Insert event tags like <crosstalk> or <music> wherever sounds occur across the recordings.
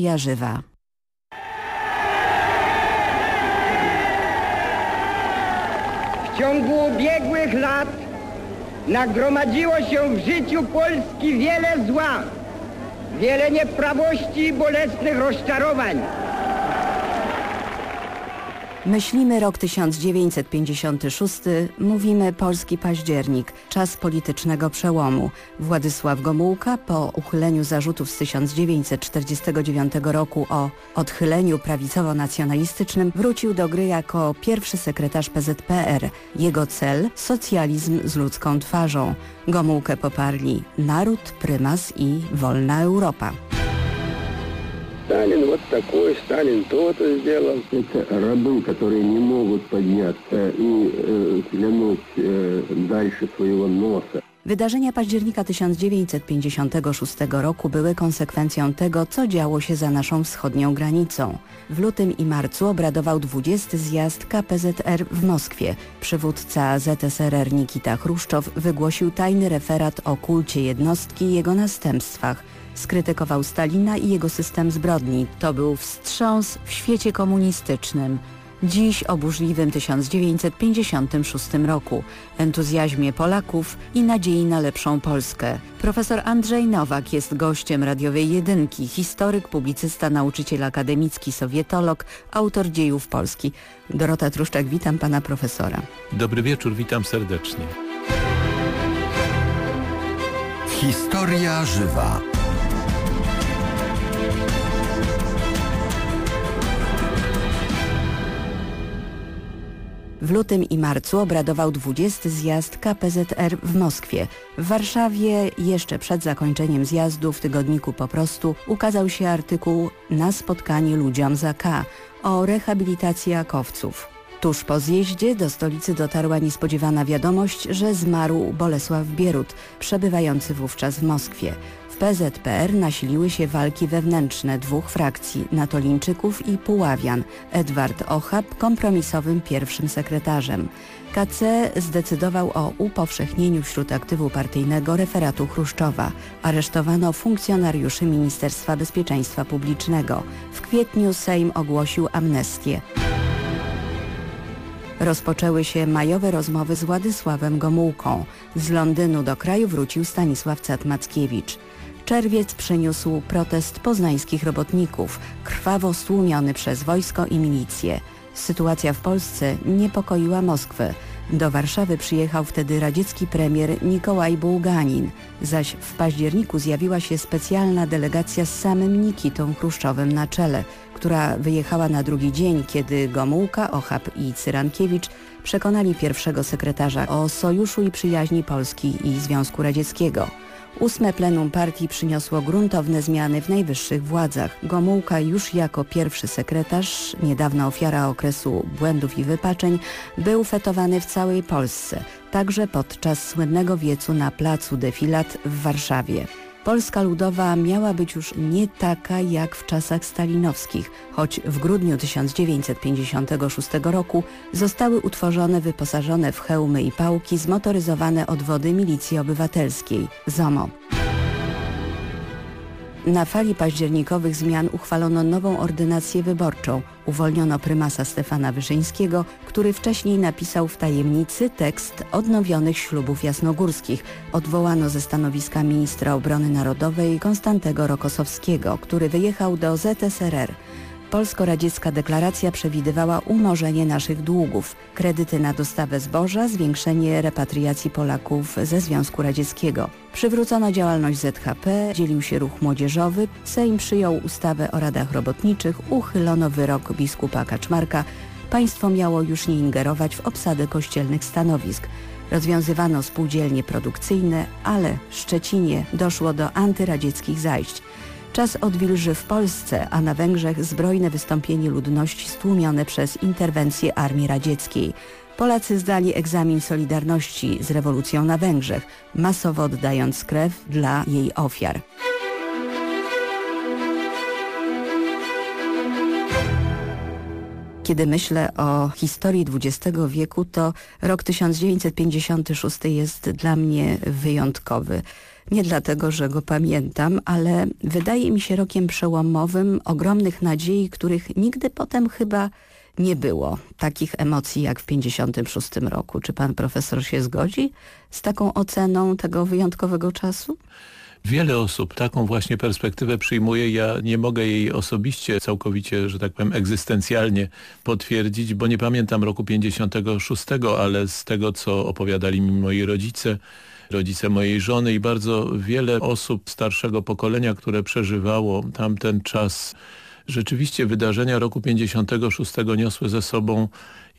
Jarzywa. W ciągu ubiegłych lat nagromadziło się w życiu Polski wiele zła, wiele nieprawości i bolesnych rozczarowań. Myślimy rok 1956, mówimy polski październik, czas politycznego przełomu. Władysław Gomułka po uchyleniu zarzutów z 1949 roku o odchyleniu prawicowo-nacjonalistycznym wrócił do gry jako pierwszy sekretarz PZPR. Jego cel – socjalizm z ludzką twarzą. Gomułkę poparli naród, prymas i wolna Europa. Сталин вот такой, Сталин то-то сделал. Это рабы, которые не могут подняться и э, глянуть э, дальше своего носа. Wydarzenia października 1956 roku były konsekwencją tego, co działo się za naszą wschodnią granicą. W lutym i marcu obradował 20 zjazd KPZR w Moskwie. Przywódca ZSRR Nikita Chruszczow wygłosił tajny referat o kulcie jednostki i jego następstwach – skrytykował Stalina i jego system zbrodni. To był wstrząs w świecie komunistycznym. Dziś o burzliwym 1956 roku, entuzjazmie Polaków i nadziei na lepszą Polskę. Profesor Andrzej Nowak jest gościem radiowej jedynki, historyk, publicysta, nauczyciel akademicki, sowietolog, autor dziejów Polski. Dorota Truszczak, witam pana profesora. Dobry wieczór, witam serdecznie. Historia żywa. W lutym i marcu obradował 20 zjazd KPZR w Moskwie. W Warszawie jeszcze przed zakończeniem zjazdu w tygodniku Po prostu ukazał się artykuł Na spotkanie ludziom za K o rehabilitacji akowców. Tuż po zjeździe do stolicy dotarła niespodziewana wiadomość, że zmarł Bolesław Bierut, przebywający wówczas w Moskwie. W PZPR nasiliły się walki wewnętrzne dwóch frakcji, Natolińczyków i Puławian. Edward Ochab kompromisowym pierwszym sekretarzem. KC zdecydował o upowszechnieniu wśród aktywu partyjnego referatu Chruszczowa. Aresztowano funkcjonariuszy Ministerstwa Bezpieczeństwa Publicznego. W kwietniu Sejm ogłosił amnestię. Rozpoczęły się majowe rozmowy z Władysławem Gomułką. Z Londynu do kraju wrócił Stanisław Cat-Mackiewicz. Czerwiec przyniósł protest poznańskich robotników, krwawo stłumiony przez wojsko i milicję. Sytuacja w Polsce niepokoiła Moskwę. Do Warszawy przyjechał wtedy radziecki premier Nikołaj Bułganin, zaś w październiku zjawiła się specjalna delegacja z samym Nikitą Chruszczowem na czele, która wyjechała na drugi dzień, kiedy Gomułka, Ochab i Cyrankiewicz przekonali pierwszego sekretarza o sojuszu i przyjaźni Polski i Związku Radzieckiego. Ósme plenum partii przyniosło gruntowne zmiany w najwyższych władzach. Gomułka już jako pierwszy sekretarz, niedawna ofiara okresu błędów i wypaczeń, był fetowany w całej Polsce, także podczas słynnego wiecu na placu Defilat w Warszawie. Polska Ludowa miała być już nie taka jak w czasach stalinowskich, choć w grudniu 1956 roku zostały utworzone wyposażone w hełmy i pałki zmotoryzowane odwody milicji obywatelskiej ZOMO. Na fali październikowych zmian uchwalono nową ordynację wyborczą. Uwolniono prymasa Stefana Wyszyńskiego, który wcześniej napisał w tajemnicy tekst odnowionych ślubów jasnogórskich. Odwołano ze stanowiska ministra obrony narodowej Konstantego Rokosowskiego, który wyjechał do ZSRR. Polsko-radziecka deklaracja przewidywała umorzenie naszych długów, kredyty na dostawę zboża, zwiększenie repatriacji Polaków ze Związku Radzieckiego. Przywrócono działalność ZHP, dzielił się ruch młodzieżowy, Sejm przyjął ustawę o radach robotniczych, uchylono wyrok biskupa Kaczmarka, państwo miało już nie ingerować w obsadę kościelnych stanowisk. Rozwiązywano spółdzielnie produkcyjne, ale w Szczecinie doszło do antyradzieckich zajść. Czas odwilży w Polsce, a na Węgrzech zbrojne wystąpienie ludności stłumione przez interwencję armii radzieckiej. Polacy zdali egzamin solidarności z rewolucją na Węgrzech, masowo oddając krew dla jej ofiar. Kiedy myślę o historii XX wieku, to rok 1956 jest dla mnie wyjątkowy. Nie dlatego, że go pamiętam, ale wydaje mi się rokiem przełomowym, ogromnych nadziei, których nigdy potem chyba nie było. Takich emocji jak w 56 roku. Czy pan profesor się zgodzi z taką oceną tego wyjątkowego czasu? Wiele osób taką właśnie perspektywę przyjmuje. Ja nie mogę jej osobiście całkowicie, że tak powiem, egzystencjalnie potwierdzić, bo nie pamiętam roku 56, ale z tego, co opowiadali mi moi rodzice, rodzice mojej żony i bardzo wiele osób starszego pokolenia, które przeżywało tamten czas. Rzeczywiście wydarzenia roku 56 niosły ze sobą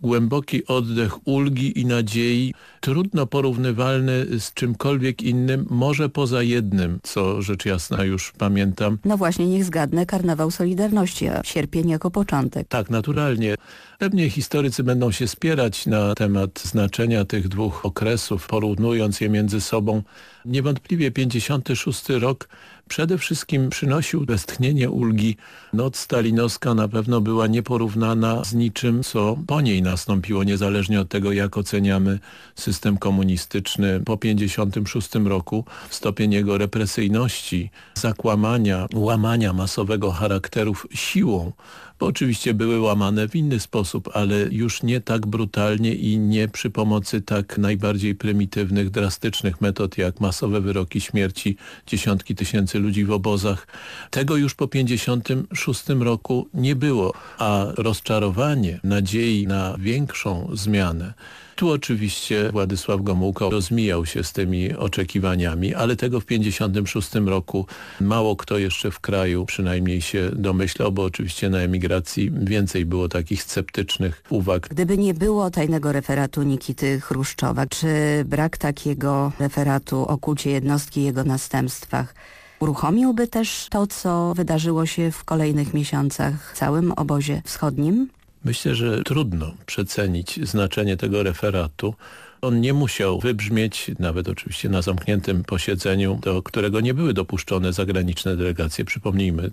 głęboki oddech ulgi i nadziei, trudno porównywalny z czymkolwiek innym, może poza jednym, co rzecz jasna już pamiętam. No właśnie, niech zgadnę, karnawał Solidarności, a sierpień jako początek. Tak, naturalnie. Pewnie historycy będą się spierać na temat znaczenia tych dwóch okresów, porównując je między sobą. Niewątpliwie 56 rok przede wszystkim przynosił westchnienie ulgi. Noc stalinowska na pewno była nieporównana z niczym, co po niej nastąpiło, niezależnie od tego, jak oceniamy system komunistyczny po 56 roku. Stopień jego represyjności, zakłamania, łamania masowego charakterów siłą bo oczywiście były łamane w inny sposób, ale już nie tak brutalnie i nie przy pomocy tak najbardziej prymitywnych, drastycznych metod jak masowe wyroki śmierci, dziesiątki tysięcy ludzi w obozach. Tego już po 56 roku nie było, a rozczarowanie nadziei na większą zmianę tu oczywiście Władysław Gomułka rozmijał się z tymi oczekiwaniami, ale tego w 56 roku mało kto jeszcze w kraju przynajmniej się domyślał, bo oczywiście na emigracji więcej było takich sceptycznych uwag. Gdyby nie było tajnego referatu Nikity Chruszczowa, czy brak takiego referatu o kulcie jednostki i jego następstwach, uruchomiłby też to, co wydarzyło się w kolejnych miesiącach w całym obozie wschodnim? Myślę, że trudno przecenić znaczenie tego referatu. On nie musiał wybrzmieć, nawet oczywiście na zamkniętym posiedzeniu, do którego nie były dopuszczone zagraniczne delegacje. Przypomnijmy,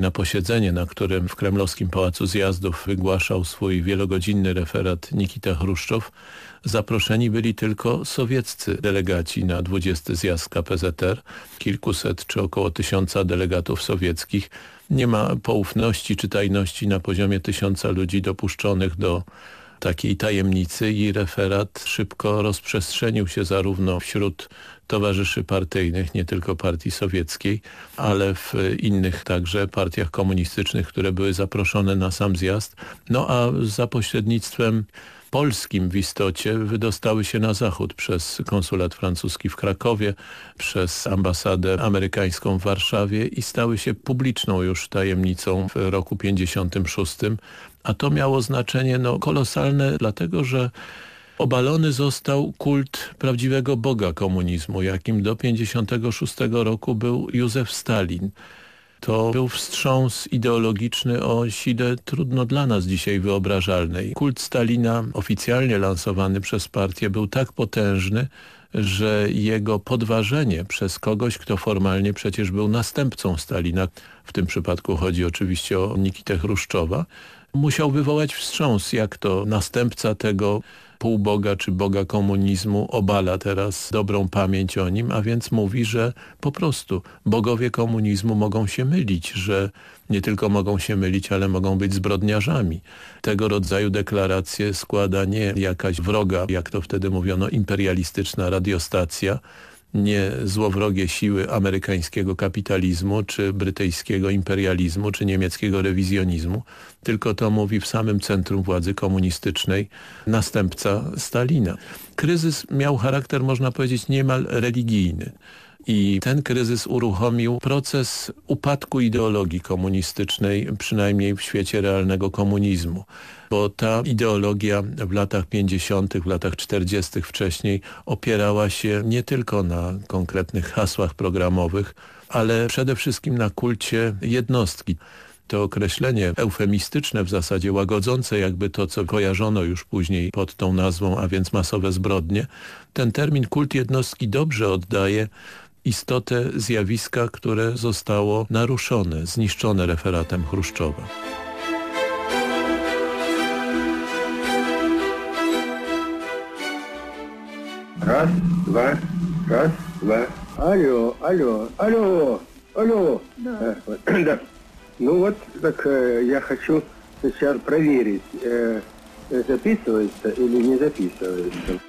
na posiedzenie, na którym w kremlowskim Pałacu Zjazdów wygłaszał swój wielogodzinny referat Nikita Chruszczow, zaproszeni byli tylko sowieccy delegaci na 20 zjazd KPZR, kilkuset czy około tysiąca delegatów sowieckich, nie ma poufności czy tajności na poziomie tysiąca ludzi dopuszczonych do takiej tajemnicy i referat szybko rozprzestrzenił się zarówno wśród towarzyszy partyjnych, nie tylko partii sowieckiej, ale w innych także partiach komunistycznych, które były zaproszone na sam zjazd. No a za pośrednictwem polskim w istocie wydostały się na zachód przez konsulat francuski w Krakowie, przez ambasadę amerykańską w Warszawie i stały się publiczną już tajemnicą w roku 56, a to miało znaczenie no, kolosalne, dlatego że Obalony został kult prawdziwego Boga komunizmu, jakim do 1956 roku był Józef Stalin. To był wstrząs ideologiczny o sile trudno dla nas dzisiaj wyobrażalnej. Kult Stalina oficjalnie lansowany przez partię był tak potężny, że jego podważenie przez kogoś, kto formalnie przecież był następcą Stalina, w tym przypadku chodzi oczywiście o Nikitę Chruszczowa, musiał wywołać wstrząs, jak to następca tego półboga czy boga komunizmu obala teraz dobrą pamięć o nim, a więc mówi, że po prostu bogowie komunizmu mogą się mylić, że nie tylko mogą się mylić, ale mogą być zbrodniarzami. Tego rodzaju deklaracje składa nie jakaś wroga, jak to wtedy mówiono, imperialistyczna radiostacja, nie złowrogie siły amerykańskiego kapitalizmu, czy brytyjskiego imperializmu, czy niemieckiego rewizjonizmu, tylko to mówi w samym centrum władzy komunistycznej następca Stalina. Kryzys miał charakter, można powiedzieć, niemal religijny. I ten kryzys uruchomił proces upadku ideologii komunistycznej, przynajmniej w świecie realnego komunizmu bo ta ideologia w latach 50., w latach 40. wcześniej opierała się nie tylko na konkretnych hasłach programowych, ale przede wszystkim na kulcie jednostki. To określenie eufemistyczne, w zasadzie łagodzące jakby to, co kojarzono już później pod tą nazwą, a więc masowe zbrodnie, ten termin kult jednostki dobrze oddaje istotę zjawiska, które zostało naruszone, zniszczone referatem Chruszczowa. Raz, dwa, raz, dwa. Alo, alo, alo, alo. No. <clears throat> Da. Ну вот, так э, я хочу сейчас проверить, э, записывается или не записывается.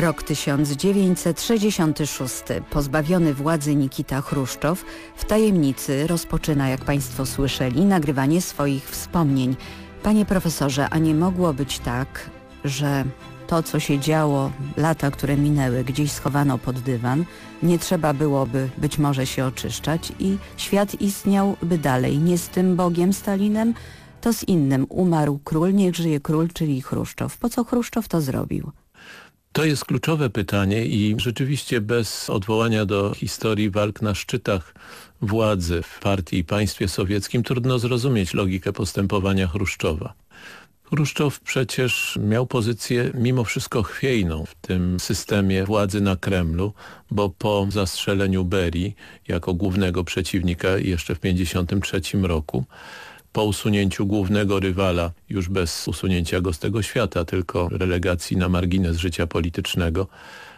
Rok 1966. Pozbawiony władzy Nikita Chruszczow w tajemnicy rozpoczyna, jak Państwo słyszeli, nagrywanie swoich wspomnień. Panie profesorze, a nie mogło być tak, że to, co się działo, lata, które minęły, gdzieś schowano pod dywan, nie trzeba byłoby być może się oczyszczać i świat istniałby dalej, nie z tym Bogiem Stalinem, to z innym. Umarł król, niech żyje król, czyli Chruszczow. Po co Chruszczow to zrobił? To jest kluczowe pytanie i rzeczywiście bez odwołania do historii walk na szczytach władzy w partii i państwie sowieckim trudno zrozumieć logikę postępowania Chruszczowa. Chruszczow przecież miał pozycję mimo wszystko chwiejną w tym systemie władzy na Kremlu, bo po zastrzeleniu Berii jako głównego przeciwnika jeszcze w 1953 roku po usunięciu głównego rywala, już bez usunięcia go z tego świata, tylko relegacji na margines życia politycznego,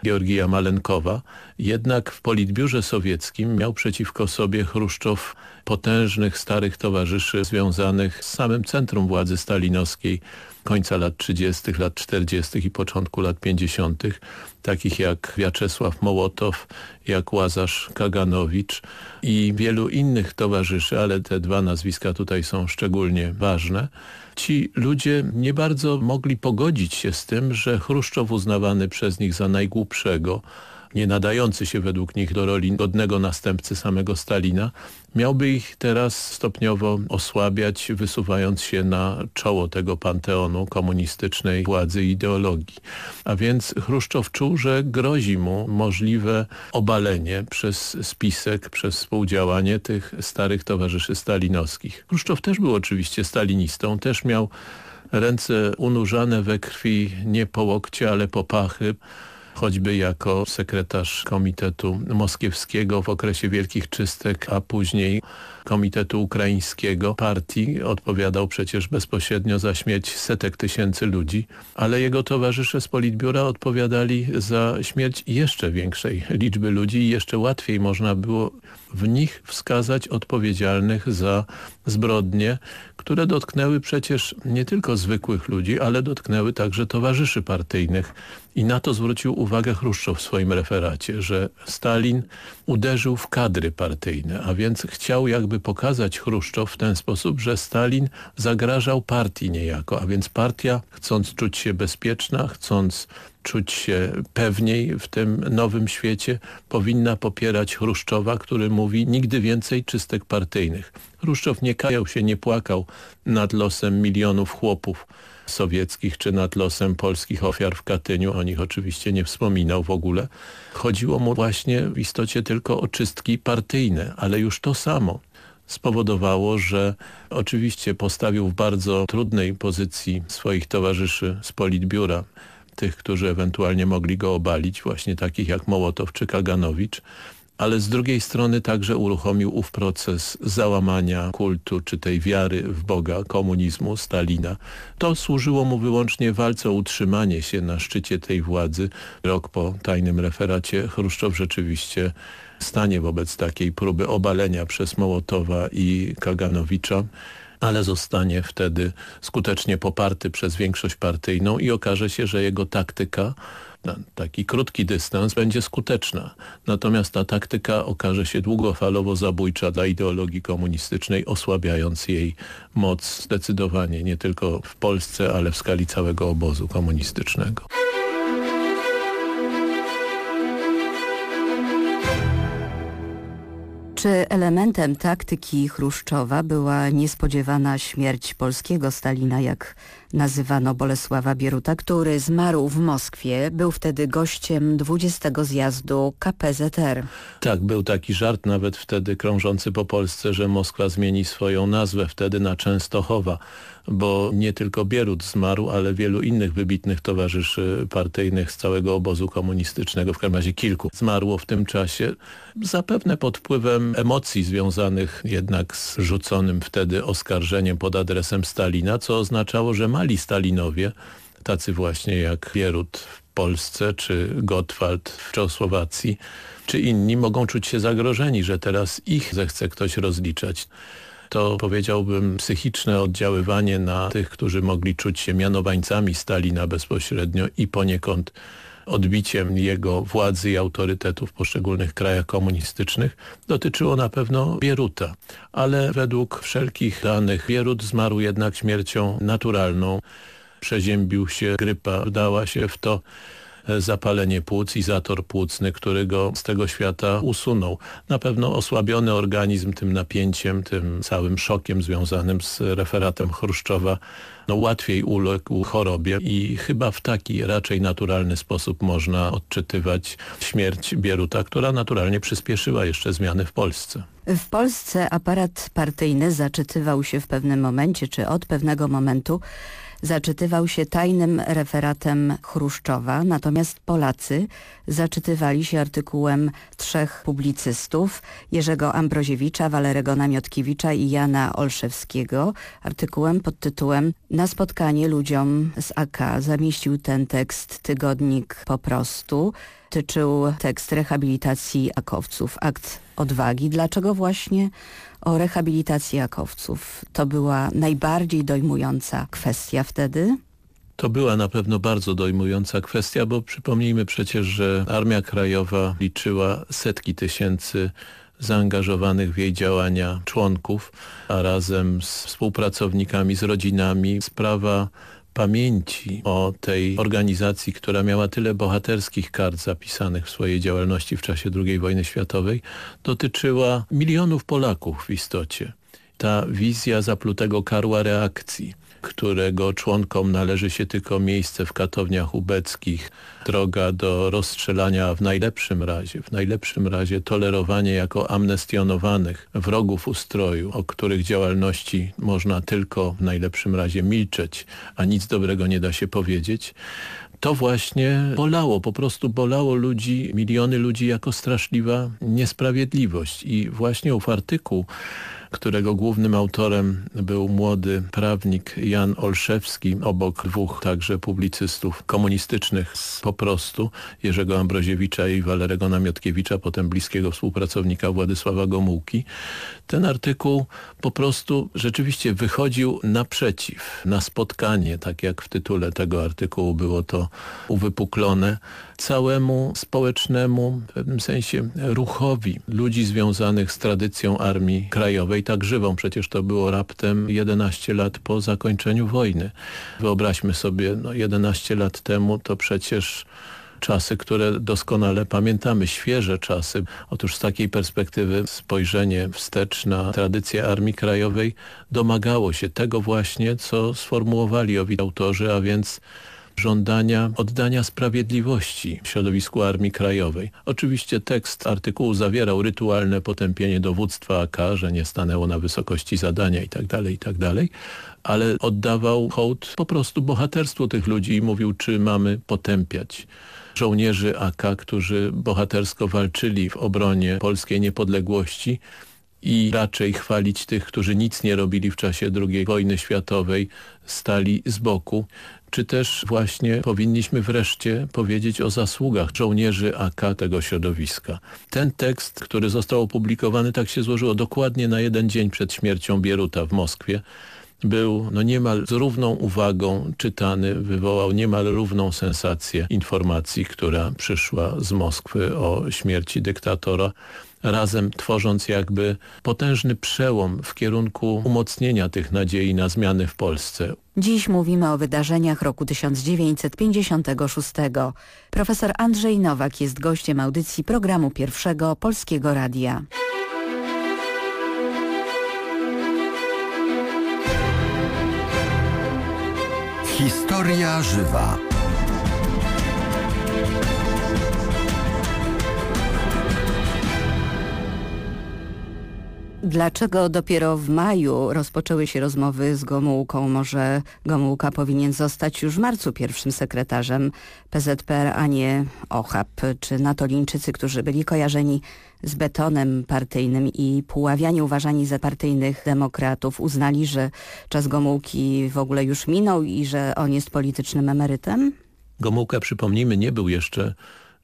Georgija Malenkowa, jednak w politbiurze sowieckim miał przeciwko sobie Chruszczow potężnych starych towarzyszy związanych z samym centrum władzy stalinowskiej końca lat 30., lat 40. i początku lat 50., takich jak Wiaczesław Mołotow, jak Łazarz Kaganowicz i wielu innych towarzyszy, ale te dwa nazwiska tutaj są szczególnie ważne. Ci ludzie nie bardzo mogli pogodzić się z tym, że Chruszczow uznawany przez nich za najgłupszego, nie nadający się według nich do roli godnego następcy samego Stalina, miałby ich teraz stopniowo osłabiać, wysuwając się na czoło tego panteonu komunistycznej władzy i ideologii. A więc Chruszczow czuł, że grozi mu możliwe obalenie przez spisek, przez współdziałanie tych starych towarzyszy stalinowskich. Chruszczow też był oczywiście stalinistą, też miał ręce unurzane we krwi nie po łokcie, ale po pachy choćby jako sekretarz Komitetu Moskiewskiego w okresie Wielkich Czystek, a później Komitetu Ukraińskiego partii odpowiadał przecież bezpośrednio za śmierć setek tysięcy ludzi, ale jego towarzysze z Politbiura odpowiadali za śmierć jeszcze większej liczby ludzi i jeszcze łatwiej można było w nich wskazać odpowiedzialnych za zbrodnie, które dotknęły przecież nie tylko zwykłych ludzi, ale dotknęły także towarzyszy partyjnych. I na to zwrócił uwagę Chruszczow w swoim referacie, że Stalin uderzył w kadry partyjne, a więc chciał jakby pokazać Chruszczow w ten sposób, że Stalin zagrażał partii niejako, a więc partia chcąc czuć się bezpieczna, chcąc czuć się pewniej w tym nowym świecie, powinna popierać Chruszczowa, który mówi nigdy więcej czystek partyjnych. Chruszczow nie kajał się, nie płakał nad losem milionów chłopów sowieckich czy nad losem polskich ofiar w Katyniu. O nich oczywiście nie wspominał w ogóle. Chodziło mu właśnie w istocie tylko o czystki partyjne, ale już to samo spowodowało, że oczywiście postawił w bardzo trudnej pozycji swoich towarzyszy z Politbiura tych, którzy ewentualnie mogli go obalić, właśnie takich jak Mołotow czy Kaganowicz, ale z drugiej strony także uruchomił ów proces załamania kultu czy tej wiary w Boga, komunizmu, Stalina. To służyło mu wyłącznie walce o utrzymanie się na szczycie tej władzy. Rok po tajnym referacie Chruszczow rzeczywiście stanie wobec takiej próby obalenia przez Mołotowa i Kaganowicza ale zostanie wtedy skutecznie poparty przez większość partyjną i okaże się, że jego taktyka taki krótki dystans będzie skuteczna. Natomiast ta taktyka okaże się długofalowo zabójcza dla ideologii komunistycznej, osłabiając jej moc zdecydowanie nie tylko w Polsce, ale w skali całego obozu komunistycznego. Czy elementem taktyki Chruszczowa była niespodziewana śmierć polskiego Stalina, jak nazywano Bolesława Bieruta, który zmarł w Moskwie, był wtedy gościem 20 zjazdu KPZR. Tak, był taki żart nawet wtedy krążący po Polsce, że Moskwa zmieni swoją nazwę wtedy na Częstochowa bo nie tylko Bierut zmarł, ale wielu innych wybitnych towarzyszy partyjnych z całego obozu komunistycznego, w każdym razie kilku, zmarło w tym czasie, zapewne pod wpływem emocji związanych jednak z rzuconym wtedy oskarżeniem pod adresem Stalina, co oznaczało, że mali Stalinowie tacy właśnie jak Bierut w Polsce czy Gottwald w Czechosłowacji, czy inni mogą czuć się zagrożeni, że teraz ich zechce ktoś rozliczać to powiedziałbym psychiczne oddziaływanie na tych, którzy mogli czuć się mianowańcami Stalina bezpośrednio i poniekąd odbiciem jego władzy i autorytetu w poszczególnych krajach komunistycznych dotyczyło na pewno Bieruta, ale według wszelkich danych Bierut zmarł jednak śmiercią naturalną. Przeziębił się, grypa wdała się w to zapalenie płuc i zator płucny, który go z tego świata usunął. Na pewno osłabiony organizm tym napięciem, tym całym szokiem związanym z referatem Chruszczowa no, łatwiej uległ chorobie i chyba w taki raczej naturalny sposób można odczytywać śmierć Bieruta, która naturalnie przyspieszyła jeszcze zmiany w Polsce. W Polsce aparat partyjny zaczytywał się w pewnym momencie, czy od pewnego momentu zaczytywał się tajnym referatem Chruszczowa, natomiast Polacy zaczytywali się artykułem trzech publicystów, Jerzego Ambroziewicza, Walerego Namiotkiewicza i Jana Olszewskiego, artykułem pod tytułem Na spotkanie ludziom z AK zamieścił ten tekst tygodnik po prostu tyczył tekst rehabilitacji akowców, akt odwagi. Dlaczego właśnie o rehabilitacji akowców? To była najbardziej dojmująca kwestia wtedy? To była na pewno bardzo dojmująca kwestia, bo przypomnijmy przecież, że Armia Krajowa liczyła setki tysięcy zaangażowanych w jej działania członków, a razem z współpracownikami, z rodzinami sprawa pamięci o tej organizacji, która miała tyle bohaterskich kart zapisanych w swojej działalności w czasie II wojny światowej, dotyczyła milionów Polaków w istocie. Ta wizja zaplutego karła reakcji, którego członkom należy się tylko miejsce w katowniach ubeckich, droga do rozstrzelania w najlepszym razie, w najlepszym razie tolerowanie jako amnestionowanych wrogów ustroju, o których działalności można tylko w najlepszym razie milczeć, a nic dobrego nie da się powiedzieć, to właśnie bolało, po prostu bolało ludzi, miliony ludzi jako straszliwa niesprawiedliwość. I właśnie ów artykuł którego głównym autorem był młody prawnik Jan Olszewski, obok dwóch także publicystów komunistycznych z po prostu, Jerzego Ambroziewicza i Walerego Namiotkiewicza, potem bliskiego współpracownika Władysława Gomułki. Ten artykuł po prostu rzeczywiście wychodził naprzeciw, na spotkanie, tak jak w tytule tego artykułu było to uwypuklone, całemu społecznemu, w pewnym sensie ruchowi ludzi związanych z tradycją Armii Krajowej, tak żywą. Przecież to było raptem 11 lat po zakończeniu wojny. Wyobraźmy sobie, no 11 lat temu to przecież czasy, które doskonale pamiętamy, świeże czasy. Otóż z takiej perspektywy spojrzenie wstecz na tradycję Armii Krajowej domagało się tego właśnie, co sformułowali owi autorzy, a więc żądania oddania sprawiedliwości w środowisku Armii Krajowej. Oczywiście tekst artykułu zawierał rytualne potępienie dowództwa AK, że nie stanęło na wysokości zadania itd., tak itd., tak ale oddawał hołd po prostu bohaterstwu tych ludzi i mówił, czy mamy potępiać żołnierzy AK, którzy bohatersko walczyli w obronie polskiej niepodległości i raczej chwalić tych, którzy nic nie robili w czasie II wojny światowej, stali z boku, czy też właśnie powinniśmy wreszcie powiedzieć o zasługach żołnierzy AK tego środowiska. Ten tekst, który został opublikowany, tak się złożyło dokładnie na jeden dzień przed śmiercią Bieruta w Moskwie, był no niemal z równą uwagą czytany, wywołał niemal równą sensację informacji, która przyszła z Moskwy o śmierci dyktatora razem tworząc jakby potężny przełom w kierunku umocnienia tych nadziei na zmiany w Polsce. Dziś mówimy o wydarzeniach roku 1956. Profesor Andrzej Nowak jest gościem audycji programu pierwszego Polskiego Radia. Historia żywa. Dlaczego dopiero w maju rozpoczęły się rozmowy z Gomułką? Może Gomułka powinien zostać już w marcu pierwszym sekretarzem PZPR, a nie OCHAP czy Natolińczycy, którzy byli kojarzeni z betonem partyjnym i Puławianie uważani za partyjnych demokratów uznali, że czas Gomułki w ogóle już minął i że on jest politycznym emerytem? Gomułka, przypomnijmy, nie był jeszcze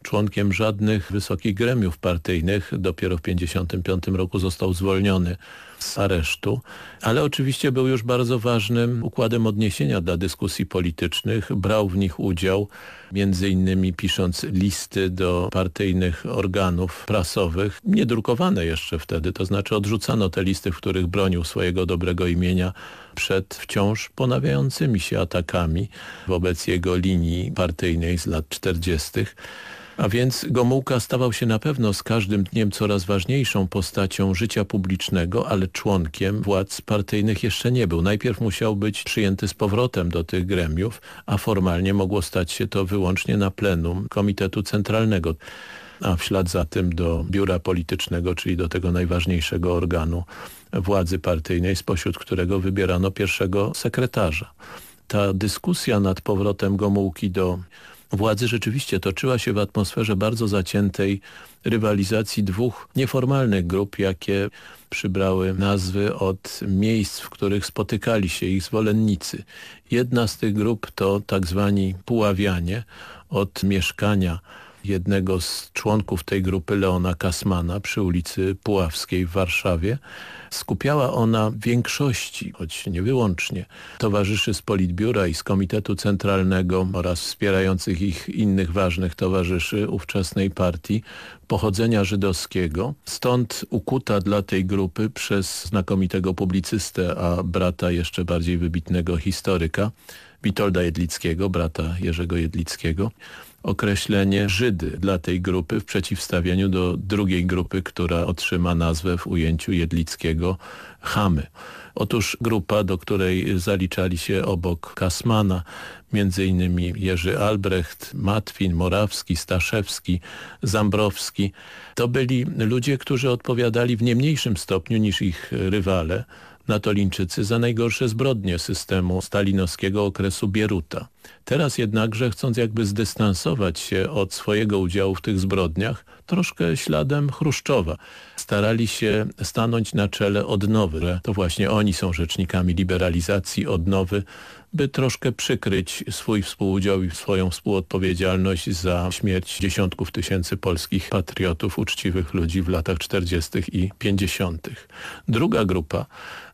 członkiem żadnych wysokich gremiów partyjnych. Dopiero w 1955 roku został zwolniony z aresztu, ale oczywiście był już bardzo ważnym układem odniesienia dla dyskusji politycznych. Brał w nich udział, między innymi pisząc listy do partyjnych organów prasowych, niedrukowane jeszcze wtedy, to znaczy odrzucano te listy, w których bronił swojego dobrego imienia przed wciąż ponawiającymi się atakami wobec jego linii partyjnej z lat 40. A więc Gomułka stawał się na pewno z każdym dniem coraz ważniejszą postacią życia publicznego, ale członkiem władz partyjnych jeszcze nie był. Najpierw musiał być przyjęty z powrotem do tych gremiów, a formalnie mogło stać się to wyłącznie na plenum Komitetu Centralnego a w ślad za tym do biura politycznego, czyli do tego najważniejszego organu władzy partyjnej, spośród którego wybierano pierwszego sekretarza. Ta dyskusja nad powrotem Gomułki do władzy rzeczywiście toczyła się w atmosferze bardzo zaciętej rywalizacji dwóch nieformalnych grup, jakie przybrały nazwy od miejsc, w których spotykali się ich zwolennicy. Jedna z tych grup to tak zwani Puławianie od mieszkania jednego z członków tej grupy, Leona Kasmana, przy ulicy Puławskiej w Warszawie. Skupiała ona większości, choć nie wyłącznie, towarzyszy z Politbiura i z Komitetu Centralnego oraz wspierających ich innych ważnych towarzyszy ówczesnej partii pochodzenia żydowskiego. Stąd ukuta dla tej grupy przez znakomitego publicystę, a brata jeszcze bardziej wybitnego historyka, Witolda Jedlickiego, brata Jerzego Jedlickiego, określenie Żydy dla tej grupy w przeciwstawieniu do drugiej grupy, która otrzyma nazwę w ujęciu Jedlickiego Chamy. Otóż grupa, do której zaliczali się obok Kasmana m.in. Jerzy Albrecht, Matwin, Morawski, Staszewski, Zambrowski, to byli ludzie, którzy odpowiadali w nie mniejszym stopniu niż ich rywale Natolińczycy za najgorsze zbrodnie systemu stalinowskiego okresu Bieruta. Teraz jednakże, chcąc jakby zdystansować się od swojego udziału w tych zbrodniach, troszkę śladem Chruszczowa, starali się stanąć na czele odnowy, to właśnie oni są rzecznikami liberalizacji odnowy, by troszkę przykryć swój współudział i swoją współodpowiedzialność za śmierć dziesiątków tysięcy polskich patriotów, uczciwych ludzi w latach 40. i 50. Druga grupa,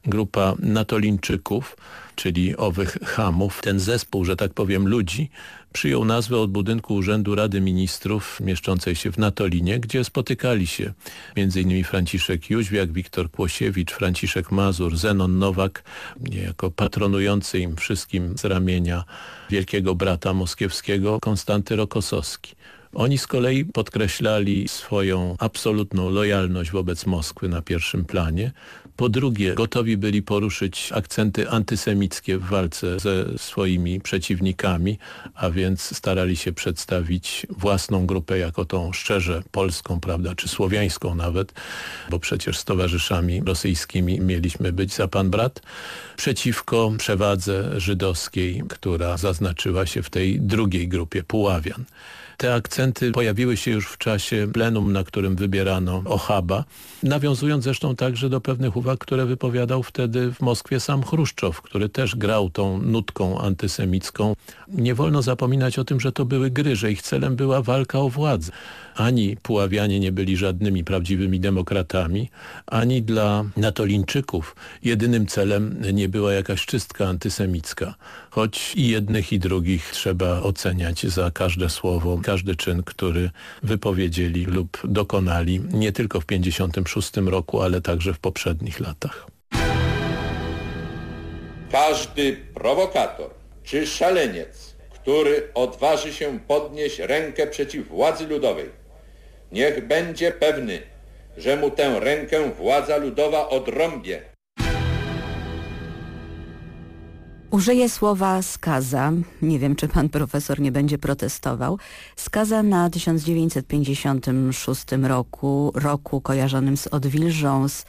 grupa natolińczyków, czyli owych hamów, ten zespół, że tak powiem, ludzi, przyjął nazwę od budynku Urzędu Rady Ministrów mieszczącej się w Natolinie, gdzie spotykali się m.in. Franciszek Jóźwiak, Wiktor Kłosiewicz, Franciszek Mazur, Zenon Nowak, niejako patronujący im wszystkim z ramienia wielkiego brata moskiewskiego Konstanty Rokosowski. Oni z kolei podkreślali swoją absolutną lojalność wobec Moskwy na pierwszym planie, po drugie, gotowi byli poruszyć akcenty antysemickie w walce ze swoimi przeciwnikami, a więc starali się przedstawić własną grupę jako tą szczerze polską, prawda, czy słowiańską nawet, bo przecież z towarzyszami rosyjskimi mieliśmy być za pan brat, przeciwko przewadze żydowskiej, która zaznaczyła się w tej drugiej grupie Puławian. Te akcenty pojawiły się już w czasie plenum, na którym wybierano Ochaba, nawiązując zresztą także do pewnych uwag, które wypowiadał wtedy w Moskwie sam Chruszczow, który też grał tą nutką antysemicką. Nie wolno zapominać o tym, że to były gry, że ich celem była walka o władzę ani Puławianie nie byli żadnymi prawdziwymi demokratami, ani dla Natolińczyków jedynym celem nie była jakaś czystka antysemicka, choć i jednych i drugich trzeba oceniać za każde słowo, każdy czyn, który wypowiedzieli lub dokonali nie tylko w 1956 roku, ale także w poprzednich latach. Każdy prowokator czy szaleniec, który odważy się podnieść rękę przeciw władzy ludowej, Niech będzie pewny, że mu tę rękę władza ludowa odrąbie. Użyję słowa skaza, nie wiem czy pan profesor nie będzie protestował, skaza na 1956 roku, roku kojarzonym z odwilżą, z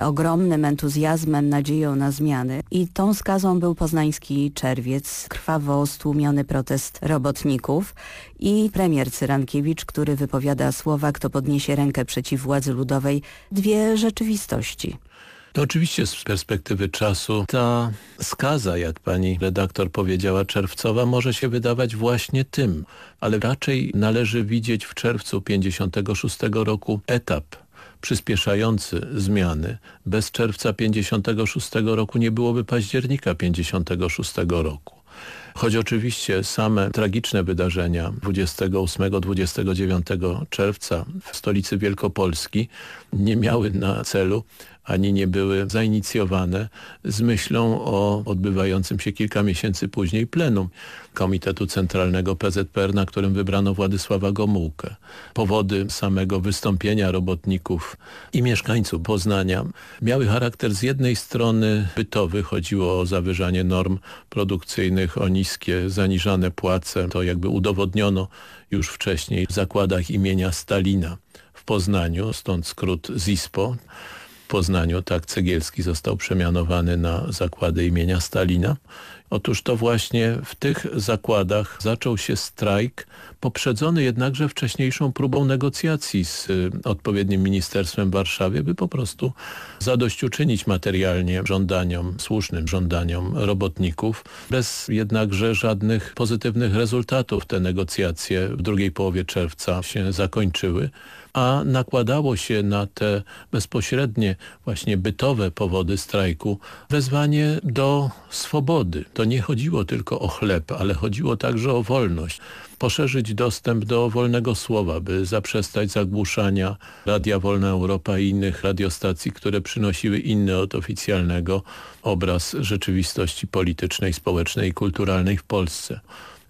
ogromnym entuzjazmem, nadzieją na zmiany. I tą skazą był poznański czerwiec, krwawo stłumiony protest robotników i premier Cyrankiewicz, który wypowiada słowa, kto podniesie rękę przeciw władzy ludowej, dwie rzeczywistości. To oczywiście z perspektywy czasu ta skaza, jak pani redaktor powiedziała, czerwcowa może się wydawać właśnie tym, ale raczej należy widzieć w czerwcu 56 roku etap przyspieszający zmiany. Bez czerwca 56 roku nie byłoby października 56 roku. Choć oczywiście same tragiczne wydarzenia 28-29 czerwca w stolicy Wielkopolski nie miały na celu ani nie były zainicjowane z myślą o odbywającym się kilka miesięcy później plenum Komitetu Centralnego PZPR, na którym wybrano Władysława Gomułkę. Powody samego wystąpienia robotników i mieszkańców Poznania miały charakter z jednej strony bytowy, chodziło o zawyżanie norm produkcyjnych, o niskie, zaniżane płace. To jakby udowodniono już wcześniej w zakładach imienia Stalina w Poznaniu, stąd skrót ZISPO. Poznaniu tak Cegielski został przemianowany na zakłady imienia Stalina. Otóż to właśnie w tych zakładach zaczął się strajk, poprzedzony jednakże wcześniejszą próbą negocjacji z y, odpowiednim ministerstwem w Warszawie, by po prostu zadośćuczynić materialnie żądaniom, słusznym żądaniom robotników, bez jednakże żadnych pozytywnych rezultatów. Te negocjacje w drugiej połowie czerwca się zakończyły a nakładało się na te bezpośrednie właśnie bytowe powody strajku wezwanie do swobody. To nie chodziło tylko o chleb, ale chodziło także o wolność. Poszerzyć dostęp do wolnego słowa, by zaprzestać zagłuszania Radia Wolna Europa i innych radiostacji, które przynosiły inny od oficjalnego obraz rzeczywistości politycznej, społecznej i kulturalnej w Polsce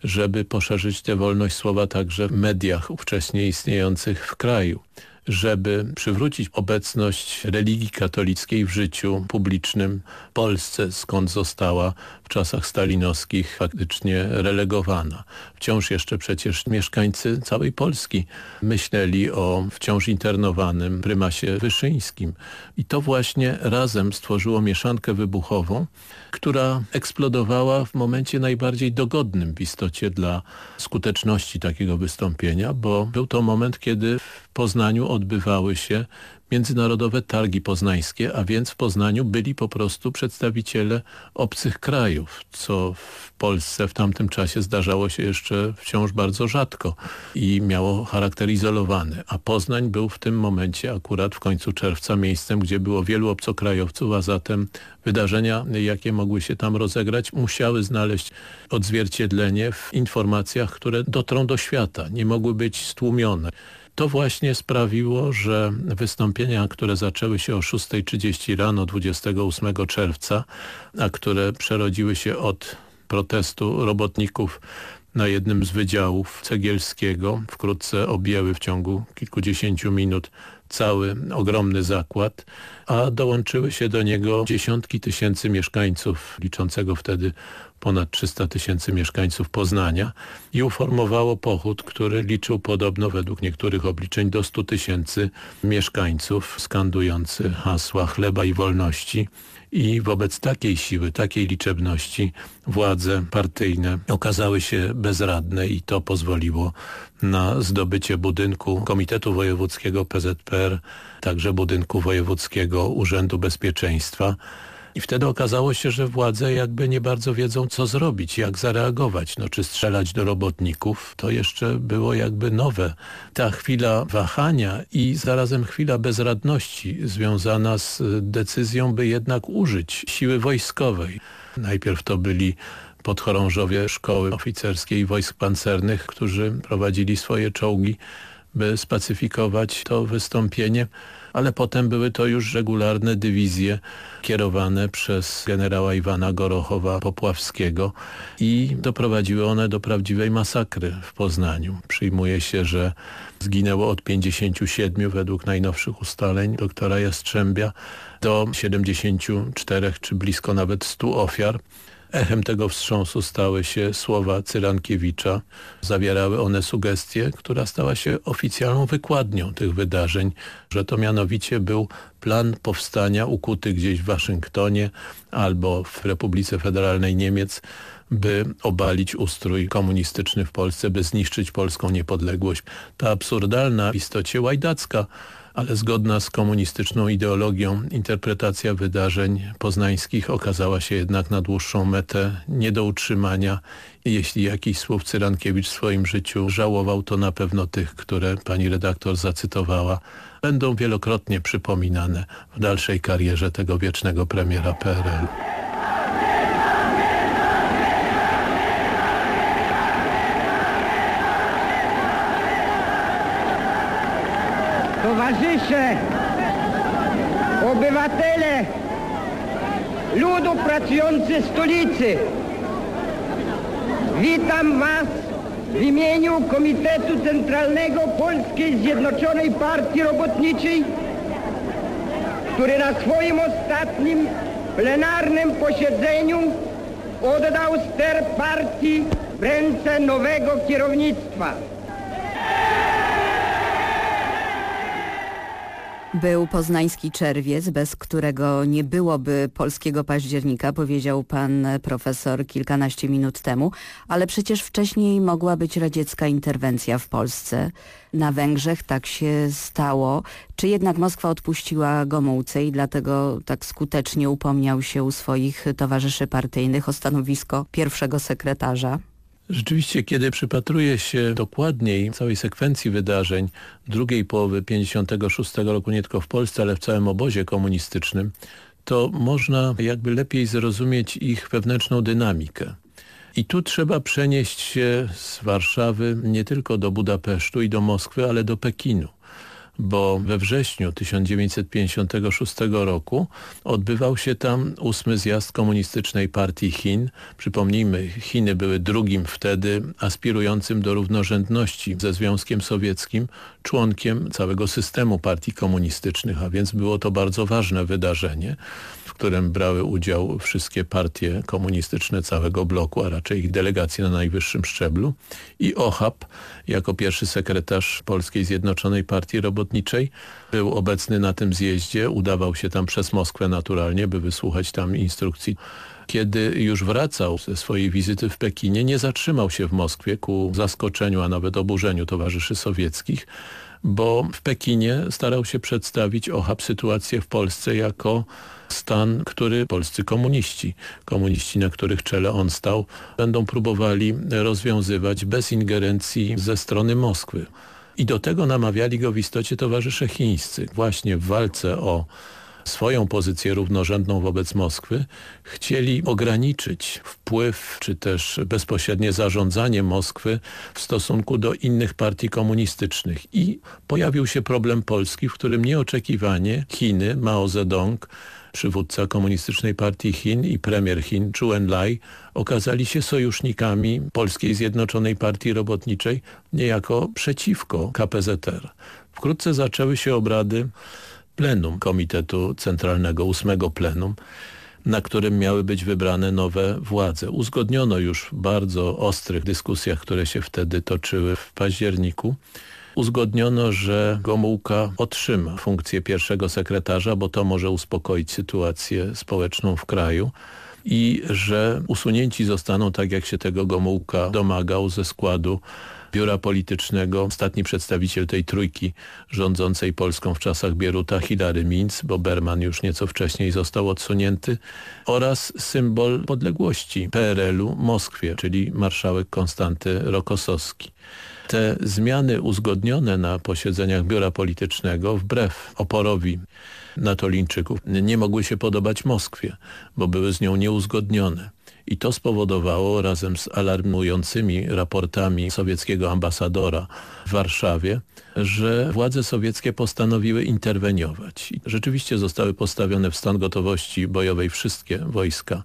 żeby poszerzyć tę wolność słowa także w mediach ówcześnie istniejących w kraju żeby przywrócić obecność religii katolickiej w życiu publicznym w Polsce, skąd została w czasach stalinowskich faktycznie relegowana. Wciąż jeszcze przecież mieszkańcy całej Polski myśleli o wciąż internowanym prymasie Wyszyńskim. I to właśnie razem stworzyło mieszankę wybuchową, która eksplodowała w momencie najbardziej dogodnym w istocie dla skuteczności takiego wystąpienia, bo był to moment, kiedy w Poznaniu odbywały się międzynarodowe targi poznańskie, a więc w Poznaniu byli po prostu przedstawiciele obcych krajów, co w Polsce w tamtym czasie zdarzało się jeszcze wciąż bardzo rzadko i miało charakter izolowany. A Poznań był w tym momencie akurat w końcu czerwca miejscem, gdzie było wielu obcokrajowców, a zatem wydarzenia, jakie mogły się tam rozegrać, musiały znaleźć odzwierciedlenie w informacjach, które dotrą do świata, nie mogły być stłumione to właśnie sprawiło, że wystąpienia, które zaczęły się o 6.30 rano 28 czerwca, a które przerodziły się od protestu robotników na jednym z wydziałów Cegielskiego, wkrótce objęły w ciągu kilkudziesięciu minut cały ogromny zakład, a dołączyły się do niego dziesiątki tysięcy mieszkańców, liczącego wtedy ponad 300 tysięcy mieszkańców Poznania i uformowało pochód, który liczył podobno według niektórych obliczeń do 100 tysięcy mieszkańców skandujący hasła chleba i wolności i wobec takiej siły, takiej liczebności władze partyjne okazały się bezradne i to pozwoliło na zdobycie budynku Komitetu Wojewódzkiego PZPR, także budynku Wojewódzkiego Urzędu Bezpieczeństwa, i wtedy okazało się, że władze jakby nie bardzo wiedzą, co zrobić, jak zareagować. No, czy strzelać do robotników, to jeszcze było jakby nowe. Ta chwila wahania i zarazem chwila bezradności związana z decyzją, by jednak użyć siły wojskowej. Najpierw to byli podchorążowie szkoły oficerskiej wojsk pancernych, którzy prowadzili swoje czołgi, by spacyfikować to wystąpienie ale potem były to już regularne dywizje kierowane przez generała Iwana Gorochowa-Popławskiego i doprowadziły one do prawdziwej masakry w Poznaniu. Przyjmuje się, że zginęło od 57 według najnowszych ustaleń doktora Jastrzębia do 74 czy blisko nawet 100 ofiar. Echem tego wstrząsu stały się słowa Cyrankiewicza. Zawierały one sugestie, która stała się oficjalną wykładnią tych wydarzeń, że to mianowicie był plan powstania ukuty gdzieś w Waszyngtonie albo w Republice Federalnej Niemiec, by obalić ustrój komunistyczny w Polsce, by zniszczyć polską niepodległość. Ta absurdalna, w istocie łajdacka ale zgodna z komunistyczną ideologią interpretacja wydarzeń poznańskich okazała się jednak na dłuższą metę nie do utrzymania. Jeśli jakiś słów Cyrankiewicz w swoim życiu żałował, to na pewno tych, które pani redaktor zacytowała, będą wielokrotnie przypominane w dalszej karierze tego wiecznego premiera PRL. Towarzysze, obywatele, ludu pracujący stolicy. Witam Was w imieniu Komitetu Centralnego Polskiej Zjednoczonej Partii Robotniczej, który na swoim ostatnim plenarnym posiedzeniu oddał ster partii w ręce nowego kierownictwa. Był poznański czerwiec, bez którego nie byłoby polskiego października, powiedział pan profesor kilkanaście minut temu, ale przecież wcześniej mogła być radziecka interwencja w Polsce. Na Węgrzech tak się stało. Czy jednak Moskwa odpuściła Gomułce i dlatego tak skutecznie upomniał się u swoich towarzyszy partyjnych o stanowisko pierwszego sekretarza? Rzeczywiście, kiedy przypatruje się dokładniej całej sekwencji wydarzeń drugiej połowy 56 roku, nie tylko w Polsce, ale w całym obozie komunistycznym, to można jakby lepiej zrozumieć ich wewnętrzną dynamikę. I tu trzeba przenieść się z Warszawy nie tylko do Budapesztu i do Moskwy, ale do Pekinu bo we wrześniu 1956 roku odbywał się tam ósmy zjazd Komunistycznej Partii Chin. Przypomnijmy, Chiny były drugim wtedy aspirującym do równorzędności ze Związkiem Sowieckim członkiem całego systemu partii komunistycznych, a więc było to bardzo ważne wydarzenie w którym brały udział wszystkie partie komunistyczne całego bloku, a raczej ich delegacje na najwyższym szczeblu i OHAP jako pierwszy sekretarz Polskiej Zjednoczonej Partii Robotniczej był obecny na tym zjeździe, udawał się tam przez Moskwę naturalnie, by wysłuchać tam instrukcji. Kiedy już wracał ze swojej wizyty w Pekinie, nie zatrzymał się w Moskwie ku zaskoczeniu, a nawet oburzeniu towarzyszy sowieckich, bo w Pekinie starał się przedstawić OHAP sytuację w Polsce jako stan, który polscy komuniści, komuniści, na których czele on stał, będą próbowali rozwiązywać bez ingerencji ze strony Moskwy. I do tego namawiali go w istocie towarzysze chińscy. Właśnie w walce o swoją pozycję równorzędną wobec Moskwy, chcieli ograniczyć wpływ czy też bezpośrednie zarządzanie Moskwy w stosunku do innych partii komunistycznych. I pojawił się problem Polski, w którym nieoczekiwanie Chiny, Mao Zedong, przywódca komunistycznej partii Chin i premier Chin Zhou Enlai okazali się sojusznikami Polskiej Zjednoczonej Partii Robotniczej niejako przeciwko KPZR. Wkrótce zaczęły się obrady plenum Komitetu Centralnego, ósmego plenum, na którym miały być wybrane nowe władze. Uzgodniono już w bardzo ostrych dyskusjach, które się wtedy toczyły w październiku, uzgodniono, że Gomułka otrzyma funkcję pierwszego sekretarza, bo to może uspokoić sytuację społeczną w kraju i że usunięci zostaną, tak jak się tego Gomułka domagał, ze składu biura politycznego. Ostatni przedstawiciel tej trójki rządzącej Polską w czasach Bieruta, Hilary Minc, bo Berman już nieco wcześniej został odsunięty, oraz symbol podległości PRL-u Moskwie, czyli marszałek Konstanty Rokosowski. Te zmiany uzgodnione na posiedzeniach biura politycznego wbrew oporowi Natolińczyków nie mogły się podobać Moskwie, bo były z nią nieuzgodnione. I to spowodowało razem z alarmującymi raportami sowieckiego ambasadora w Warszawie, że władze sowieckie postanowiły interweniować. Rzeczywiście zostały postawione w stan gotowości bojowej wszystkie wojska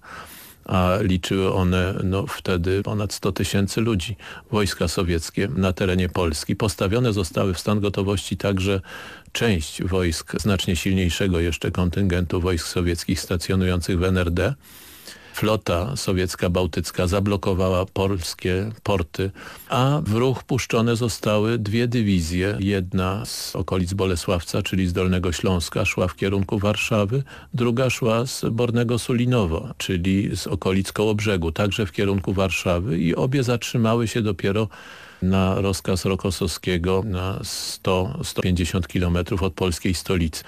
a liczyły one no, wtedy ponad 100 tysięcy ludzi, wojska sowieckie na terenie Polski. Postawione zostały w stan gotowości także część wojsk znacznie silniejszego jeszcze kontyngentu wojsk sowieckich stacjonujących w NRD flota sowiecka bałtycka zablokowała polskie porty, a w ruch puszczone zostały dwie dywizje. Jedna z okolic Bolesławca, czyli z Dolnego Śląska, szła w kierunku Warszawy, druga szła z Bornego Sulinowa, czyli z okolic Kołobrzegu, także w kierunku Warszawy i obie zatrzymały się dopiero na rozkaz Rokosowskiego na 100-150 kilometrów od polskiej stolicy.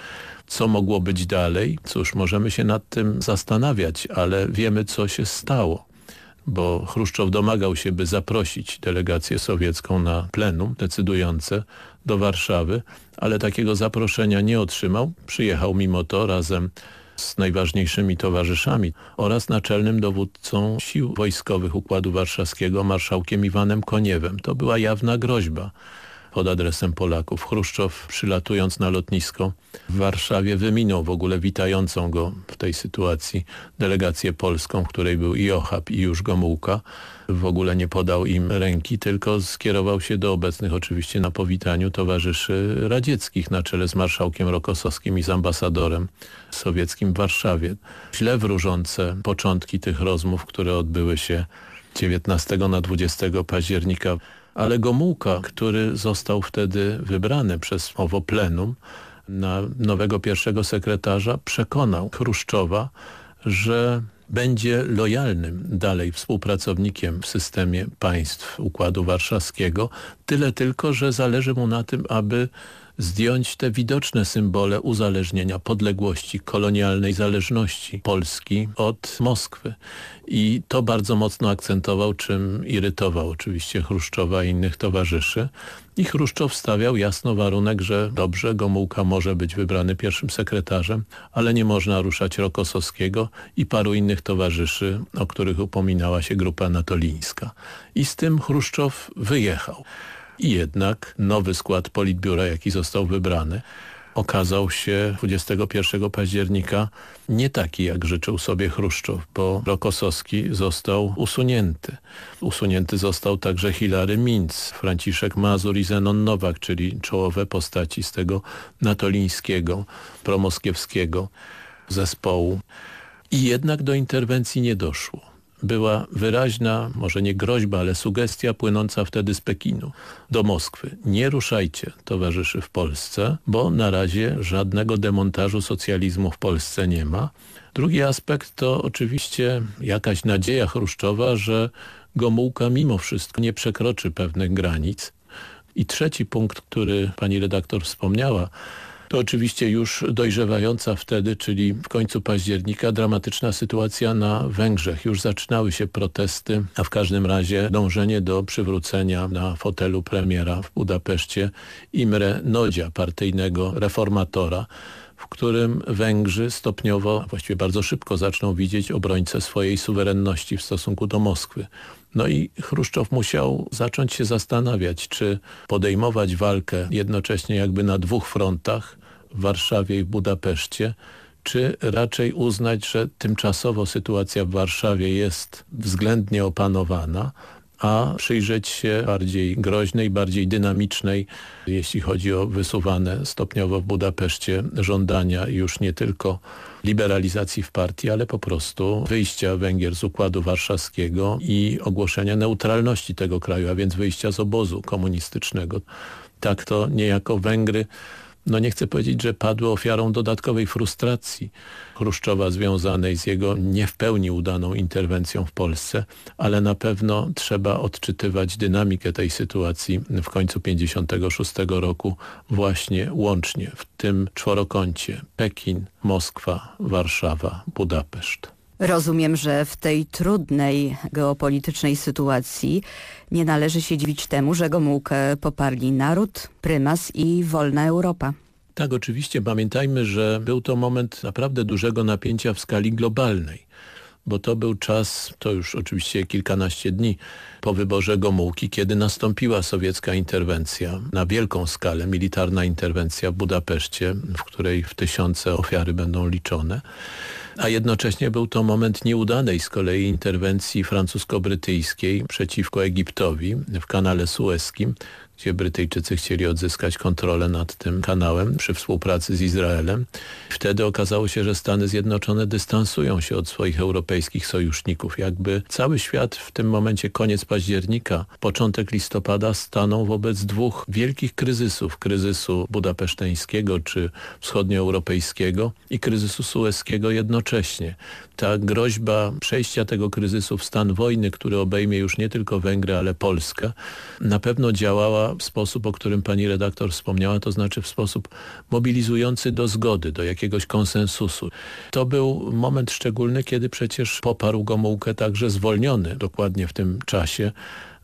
Co mogło być dalej? Cóż, możemy się nad tym zastanawiać, ale wiemy, co się stało bo Chruszczow domagał się, by zaprosić delegację sowiecką na plenum decydujące do Warszawy, ale takiego zaproszenia nie otrzymał. Przyjechał mimo to razem z najważniejszymi towarzyszami oraz naczelnym dowódcą sił wojskowych Układu Warszawskiego marszałkiem Iwanem Koniewem. To była jawna groźba pod adresem Polaków. Chruszczow przylatując na lotnisko w Warszawie wyminął w ogóle witającą go w tej sytuacji delegację polską, w której był i Ochab i już Gomułka. W ogóle nie podał im ręki, tylko skierował się do obecnych oczywiście na powitaniu towarzyszy radzieckich na czele z marszałkiem Rokosowskim i z ambasadorem sowieckim w Warszawie. Źle wróżące początki tych rozmów, które odbyły się 19 na 20 października ale Gomułka, który został wtedy wybrany przez owo plenum na nowego pierwszego sekretarza, przekonał Chruszczowa, że będzie lojalnym dalej współpracownikiem w systemie państw Układu Warszawskiego, tyle tylko, że zależy mu na tym, aby zdjąć te widoczne symbole uzależnienia, podległości, kolonialnej zależności Polski od Moskwy. I to bardzo mocno akcentował, czym irytował oczywiście Chruszczowa i innych towarzyszy. I Chruszczow stawiał jasno warunek, że dobrze, Gomułka może być wybrany pierwszym sekretarzem, ale nie można ruszać Rokosowskiego i paru innych towarzyszy, o których upominała się grupa natolińska. I z tym Chruszczow wyjechał. I jednak nowy skład Politbiura, jaki został wybrany, okazał się 21 października nie taki, jak życzył sobie Chruszczow, bo Rokosowski został usunięty. Usunięty został także Hilary Minc, Franciszek Mazur i Zenon Nowak, czyli czołowe postaci z tego natolińskiego, promoskiewskiego zespołu. I jednak do interwencji nie doszło była wyraźna, może nie groźba, ale sugestia płynąca wtedy z Pekinu do Moskwy. Nie ruszajcie, towarzyszy w Polsce, bo na razie żadnego demontażu socjalizmu w Polsce nie ma. Drugi aspekt to oczywiście jakaś nadzieja Chruszczowa, że Gomułka mimo wszystko nie przekroczy pewnych granic. I trzeci punkt, który pani redaktor wspomniała, to oczywiście już dojrzewająca wtedy, czyli w końcu października, dramatyczna sytuacja na Węgrzech. Już zaczynały się protesty, a w każdym razie dążenie do przywrócenia na fotelu premiera w Budapeszcie Imre Nodzia, partyjnego reformatora, w którym Węgrzy stopniowo, właściwie bardzo szybko zaczną widzieć obrońcę swojej suwerenności w stosunku do Moskwy. No i Chruszczow musiał zacząć się zastanawiać, czy podejmować walkę jednocześnie jakby na dwóch frontach, w Warszawie i w Budapeszcie, czy raczej uznać, że tymczasowo sytuacja w Warszawie jest względnie opanowana, a przyjrzeć się bardziej groźnej, bardziej dynamicznej, jeśli chodzi o wysuwane stopniowo w Budapeszcie żądania już nie tylko liberalizacji w partii, ale po prostu wyjścia Węgier z Układu Warszawskiego i ogłoszenia neutralności tego kraju, a więc wyjścia z obozu komunistycznego. Tak to niejako Węgry no nie chcę powiedzieć, że padły ofiarą dodatkowej frustracji Chruszczowa związanej z jego nie w pełni udaną interwencją w Polsce, ale na pewno trzeba odczytywać dynamikę tej sytuacji w końcu 56 roku właśnie łącznie w tym czworokącie Pekin, Moskwa, Warszawa, Budapeszt. Rozumiem, że w tej trudnej geopolitycznej sytuacji nie należy się dziwić temu, że Gomułkę poparli naród, prymas i wolna Europa. Tak, oczywiście. Pamiętajmy, że był to moment naprawdę dużego napięcia w skali globalnej bo to był czas, to już oczywiście kilkanaście dni po wyborze Gomułki, kiedy nastąpiła sowiecka interwencja na wielką skalę, militarna interwencja w Budapeszcie, w której w tysiące ofiary będą liczone a jednocześnie był to moment nieudanej z kolei interwencji francusko-brytyjskiej przeciwko Egiptowi w kanale sueskim, gdzie Brytyjczycy chcieli odzyskać kontrolę nad tym kanałem przy współpracy z Izraelem. Wtedy okazało się, że Stany Zjednoczone dystansują się od swoich europejskich sojuszników. Jakby cały świat w tym momencie, koniec października, początek listopada stanął wobec dwóch wielkich kryzysów. Kryzysu budapeszteńskiego czy wschodnioeuropejskiego i kryzysu sueskiego jednocześnie. Ta groźba przejścia tego kryzysu w stan wojny, który obejmie już nie tylko Węgry, ale Polskę, na pewno działała w sposób, o którym pani redaktor wspomniała, to znaczy w sposób mobilizujący do zgody, do jakiegoś konsensusu. To był moment szczególny, kiedy przecież poparł Gomułkę także zwolniony dokładnie w tym czasie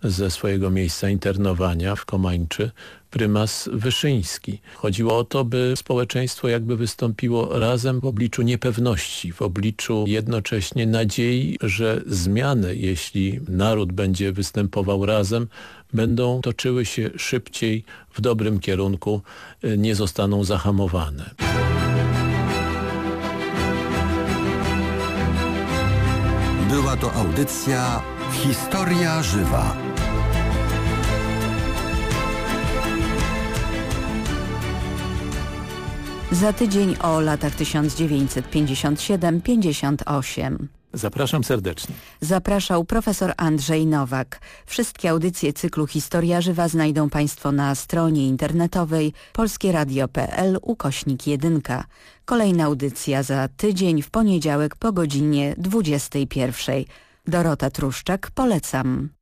ze swojego miejsca internowania w Komańczy prymas Wyszyński. Chodziło o to, by społeczeństwo jakby wystąpiło razem w obliczu niepewności, w obliczu jednocześnie nadziei, że zmiany, jeśli naród będzie występował razem, będą toczyły się szybciej w dobrym kierunku, nie zostaną zahamowane. Była to audycja Historia Żywa. Za tydzień o latach 1957-58. Zapraszam serdecznie. Zapraszał profesor Andrzej Nowak. Wszystkie audycje cyklu Historia Żywa znajdą Państwo na stronie internetowej polskieradio.pl ukośnik 1. Kolejna audycja za tydzień w poniedziałek po godzinie 21. Dorota Truszczak, polecam.